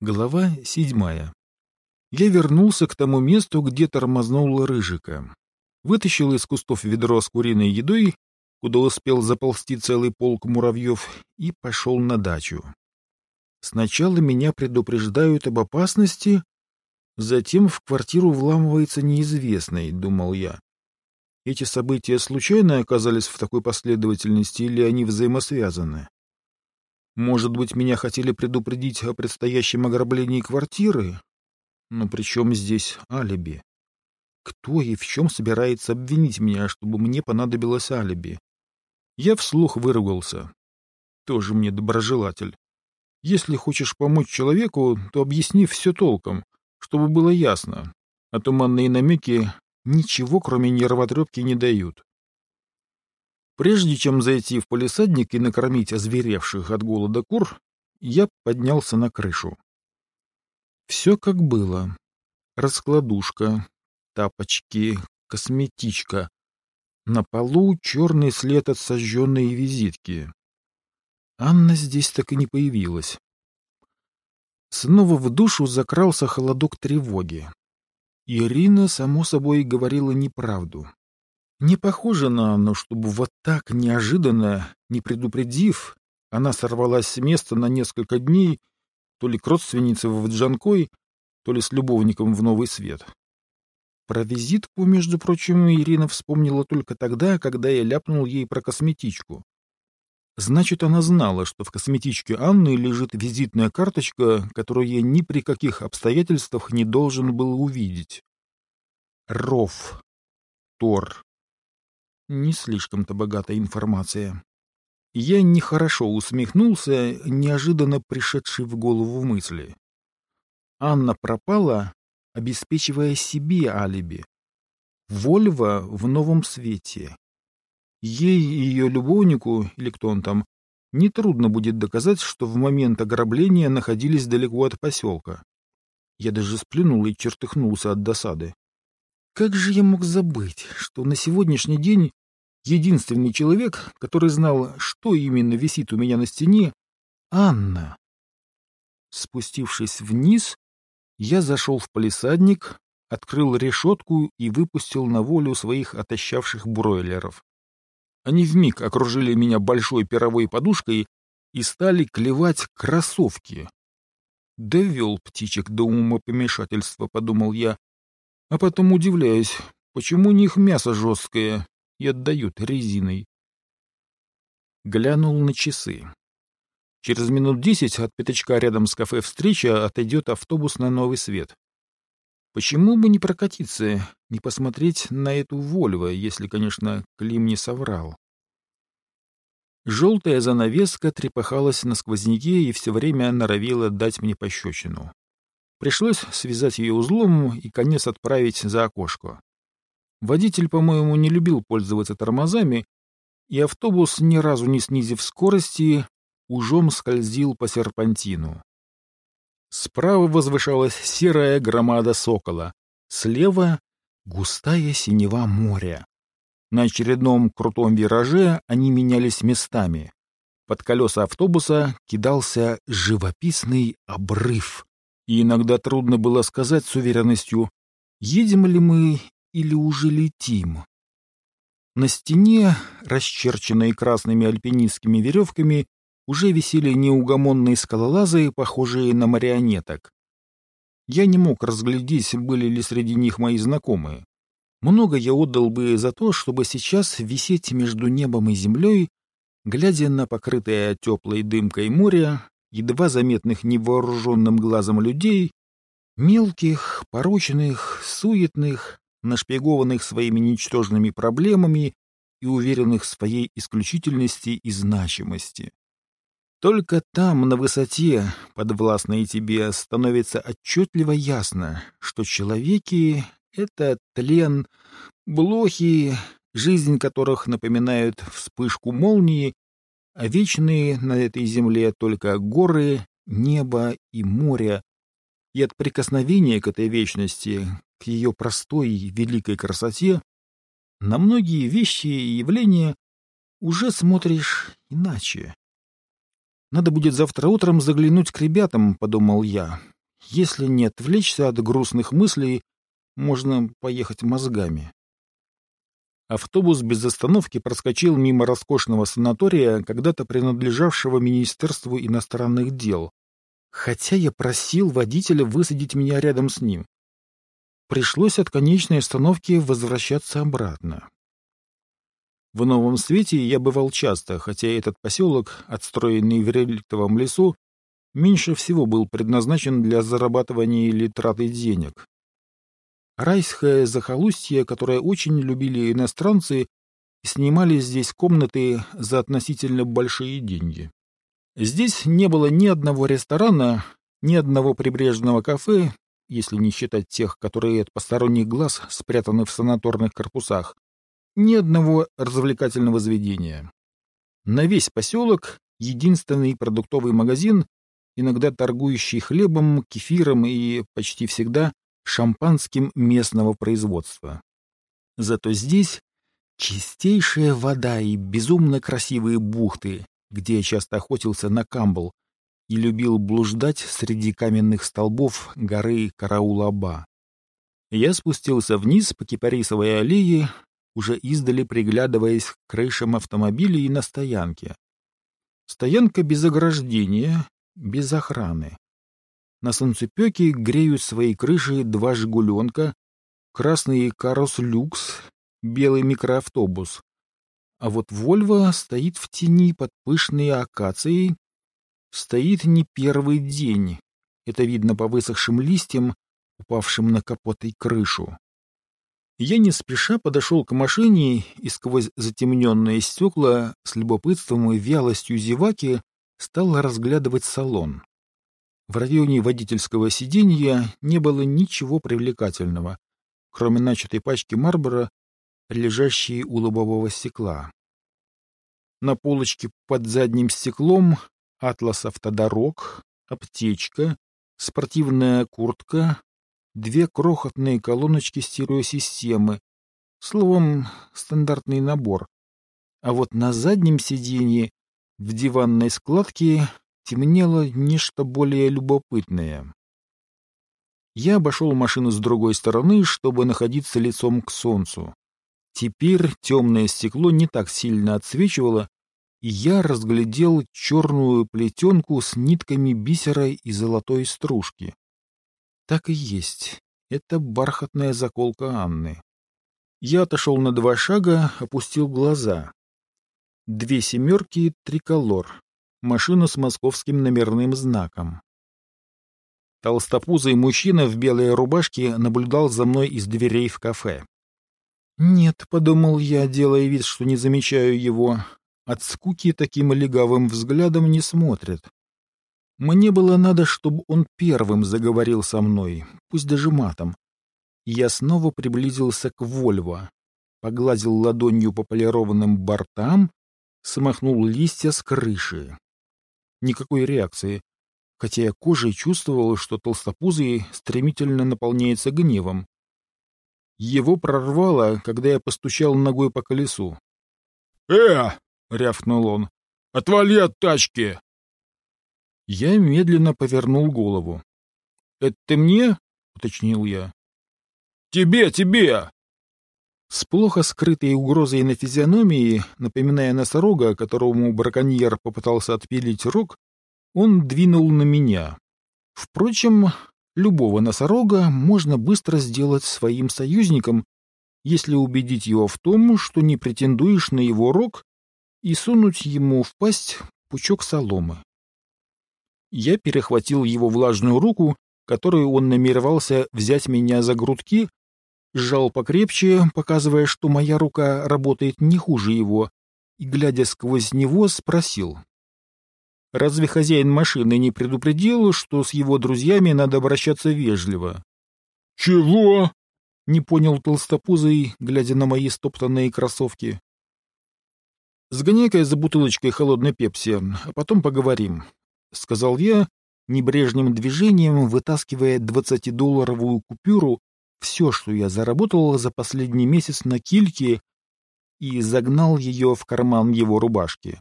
Глава седьмая. Я вернулся к тому месту, где тормознул Рыжика. Вытащил из кустов ведро с куриной едой, куда успел заползти целый полк муравьев, и пошел на дачу. Сначала меня предупреждают об опасности, затем в квартиру вламывается неизвестный, думал я. Эти события случайно оказались в такой последовательности или они взаимосвязаны? Может быть, меня хотели предупредить о предстоящем ограблении квартиры? Но при чем здесь алиби? Кто и в чем собирается обвинить меня, чтобы мне понадобилось алиби? Я вслух выругался. Тоже мне доброжелатель. Если хочешь помочь человеку, то объясни все толком, чтобы было ясно. А туманные намеки ничего, кроме нервотрепки, не дают. Прежде чем зайти в полисадник и накормить озверевших от голода кур, я поднялся на крышу. Все как было. Раскладушка, тапочки, косметичка. На полу черный след от сожженной визитки. Анна здесь так и не появилась. Снова в душу закрался холодок тревоги. Ирина, само собой, говорила неправду. Не похоже на Анну, чтобы вот так неожиданно, не предупредив, она сорвалась с места на несколько дней, то ли к родственнице в Джанкой, то ли с любовником в Новый Свет. Про визитку, между прочим, Ирина вспомнила только тогда, когда я ляпнул ей про косметичку. Значит, она знала, что в косметичке Анны лежит визитная карточка, которую я ни при каких обстоятельствах не должен был увидеть. Ров. Тор. Не слишком-то богатая информация. Я нехорошо усмехнулся, неожиданно пришедший в голову мысли. Анна пропала, обеспечивая себе алиби. Вольва в новом свете. Ей и ее любовнику, или кто он там, нетрудно будет доказать, что в момент ограбления находились далеко от поселка. Я даже сплюнул и чертыхнулся от досады. Как же я мог забыть, что на сегодняшний день единственный человек, который знал, что именно висит у меня на стене, — Анна. Спустившись вниз, я зашел в палисадник, открыл решетку и выпустил на волю своих отощавших бройлеров. Они вмиг окружили меня большой пировой подушкой и стали клевать кроссовки. Довел птичек до умопомешательства, подумал я, а потом удивляюсь, почему у них мясо жесткое и отдают резиной. Глянул на часы. Через минут десять от пятачка рядом с кафе «Встреча» отойдет автобус на новый свет. Почему бы не прокатиться, не посмотреть на эту Вольво, если, конечно, Клим не соврал? Желтая занавеска трепыхалась на сквозняке и все время норовила дать мне пощечину. Пришлось связать ее узлом и конец отправить за окошко. Водитель, по-моему, не любил пользоваться тормозами, и автобус, ни разу не снизив скорости, ужом скользил по серпантину. Справа возвышалась серая громада сокола, слева — густая синева моря. На очередном крутом вираже они менялись местами. Под колеса автобуса кидался живописный обрыв, и иногда трудно было сказать с уверенностью, едем ли мы или уже летим. На стене, расчерченной красными альпинистскими веревками, уже висели неугомонные скалолазы, похожие на марионеток. Я не мог разглядеть, были ли среди них мои знакомые. Много я отдал бы за то, чтобы сейчас висеть между небом и землей, глядя на покрытое теплой дымкой море, едва заметных невооруженным глазом людей, мелких, порочных, суетных, нашпигованных своими ничтожными проблемами и уверенных в своей исключительности и значимости. Только там, на высоте, подвластной тебе, становится отчетливо ясно, что человеки — это тлен, блохи, жизнь которых напоминает вспышку молнии, а вечные на этой земле только горы, небо и море, и от прикосновения к этой вечности, к ее простой и великой красоте, на многие вещи и явления уже смотришь иначе. Надо будет завтра утром заглянуть к ребятам, — подумал я. Если не отвлечься от грустных мыслей, можно поехать мозгами. Автобус без остановки проскочил мимо роскошного санатория, когда-то принадлежавшего Министерству иностранных дел, хотя я просил водителя высадить меня рядом с ним. Пришлось от конечной остановки возвращаться обратно. В Новом Свете я бывал часто, хотя этот поселок, отстроенный в реликтовом лесу, меньше всего был предназначен для зарабатывания или траты денег. Райское захолустье, которое очень любили иностранцы, снимали здесь комнаты за относительно большие деньги. Здесь не было ни одного ресторана, ни одного прибрежного кафе, если не считать тех, которые от посторонних глаз спрятаны в санаторных корпусах, ни одного развлекательного заведения. На весь поселок единственный продуктовый магазин, иногда торгующий хлебом, кефиром и почти всегда шампанским местного производства. Зато здесь чистейшая вода и безумно красивые бухты, где я часто охотился на камбл и любил блуждать среди каменных столбов горы Караулаба. Я спустился вниз по Кипарисовой аллее, уже издали приглядываясь к крышам автомобилей на стоянке. Стоянка без ограждения, без охраны. На солнцепеке греют свои крыши два «Жигуленка», красный «Карос Люкс», белый микроавтобус, а вот Вольво стоит в тени под пышной акацией. Стоит не первый день. Это видно по высохшим листьям, упавшим на капот и крышу. Я не спеша подошел к машине и сквозь затемненные стекла с любопытством и вялостью зеваки стал разглядывать салон. В районе водительского сиденья не было ничего привлекательного, кроме начатой пачки Марбора лежащие у лобового стекла. На полочке под задним стеклом атлас автодорог, аптечка, спортивная куртка, две крохотные колоночки стереосистемы, словом, стандартный набор. А вот на заднем сиденье в диванной складке темнело нечто более любопытное. Я обошел машину с другой стороны, чтобы находиться лицом к солнцу. Теперь темное стекло не так сильно отсвечивало, и я разглядел черную плетенку с нитками бисера и золотой стружки. Так и есть. Это бархатная заколка Анны. Я отошел на два шага, опустил глаза. Две семерки — триколор. Машина с московским номерным знаком. Толстопузый мужчина в белой рубашке наблюдал за мной из дверей в кафе. «Нет», — подумал я, делая вид, что не замечаю его, — «от скуки таким легавым взглядом не смотрят. Мне было надо, чтобы он первым заговорил со мной, пусть даже матом. Я снова приблизился к Вольво, погладил ладонью по полированным бортам, смахнул листья с крыши. Никакой реакции, хотя я кожей чувствовал, что толстопузый стремительно наполняется гневом. Его прорвало, когда я постучал ногой по колесу. «Э!» — рявкнул он. «Отвали от тачки!» Я медленно повернул голову. «Это ты мне?» — уточнил я. «Тебе, тебе!» С плохо скрытой угрозой на физиономии, напоминая носорога, которому браконьер попытался отпилить рог, он двинул на меня. Впрочем, Любого носорога можно быстро сделать своим союзником, если убедить его в том, что не претендуешь на его рог, и сунуть ему в пасть пучок соломы. Я перехватил его влажную руку, которую он намеревался взять меня за грудки, сжал покрепче, показывая, что моя рука работает не хуже его, и, глядя сквозь него, спросил. Разве хозяин машины не предупредил, что с его друзьями надо обращаться вежливо? — Чего? — не понял толстопузый, глядя на мои стоптанные кроссовки. — Сгоняй-ка за бутылочкой холодной пепси, а потом поговорим, — сказал я, небрежным движением вытаскивая двадцатидолларовую купюру, все, что я заработал за последний месяц на кильке, и загнал ее в карман его рубашки.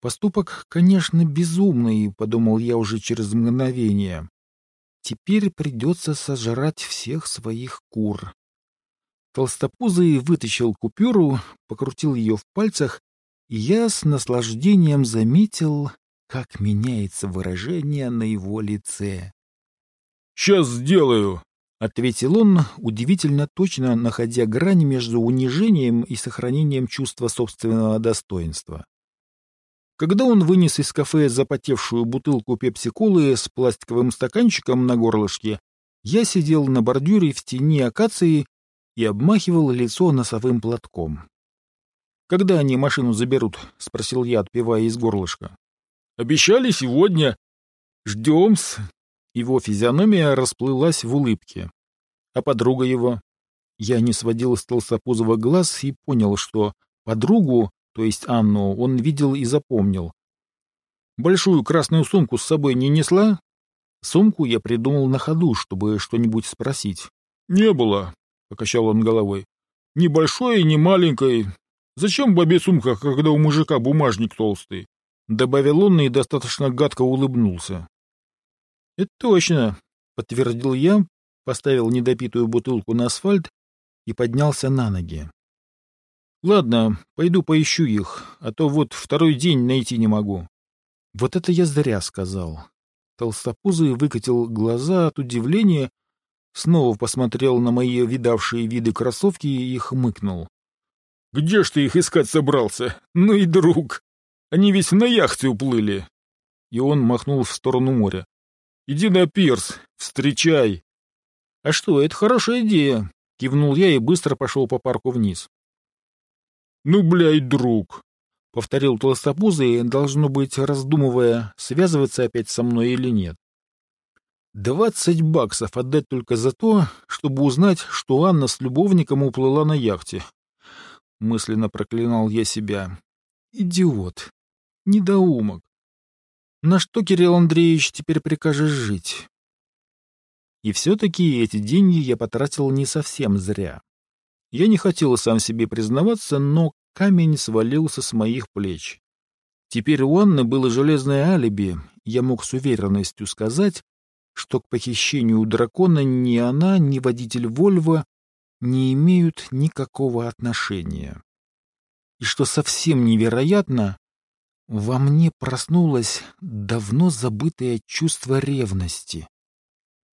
Поступок, конечно, безумный, подумал я уже через мгновение. Теперь придется сожрать всех своих кур. Толстопузый вытащил купюру, покрутил ее в пальцах, и я с наслаждением заметил, как меняется выражение на его лице. «Сейчас сделаю!» — ответил он, удивительно точно находя грань между унижением и сохранением чувства собственного достоинства. Когда он вынес из кафе запотевшую бутылку пепси-колы с пластиковым стаканчиком на горлышке, я сидел на бордюре в тени акации и обмахивал лицо носовым платком. «Когда они машину заберут?» — спросил я, отпивая из горлышка. «Обещали сегодня. Ждем-с». Его физиономия расплылась в улыбке. А подруга его? Я не сводил с толстопузого глаз и понял, что подругу, то есть Анну, он видел и запомнил. Большую красную сумку с собой не несла? Сумку я придумал на ходу, чтобы что-нибудь спросить. «Не было», — покачал он головой. «Ни большой, ни маленькой. Зачем бабе сумка, когда у мужика бумажник толстый?» Добавил он и достаточно гадко улыбнулся. «Это точно», — подтвердил я, поставил недопитую бутылку на асфальт и поднялся на ноги. «Ладно, пойду поищу их, а то вот второй день найти не могу». Вот это я зря сказал. Толстопузый выкатил глаза от удивления, снова посмотрел на мои видавшие виды кроссовки и хмыкнул. «Где ж ты их искать собрался? Ну и друг! Они ведь на яхте уплыли!» И он махнул в сторону моря. «Иди на пирс, встречай!» «А что, это хорошая идея!» — кивнул я и быстро пошел по парку вниз. «Ну, блядь, друг!» — повторил толстопузый, должно быть, раздумывая, связываться опять со мной или нет. «Двадцать баксов отдать только за то, чтобы узнать, что Анна с любовником уплыла на яхте». Мысленно проклинал я себя. «Идиот! Недоумок! На что, Кирилл Андреевич, теперь прикажешь жить?» И все-таки эти деньги я потратил не совсем зря. Я не хотел сам себе признаваться, но камень свалился с моих плеч. Теперь у Анны было железное алиби, я мог с уверенностью сказать, что к похищению дракона ни она, ни водитель Вольво не имеют никакого отношения. И что совсем невероятно, во мне проснулось давно забытое чувство ревности.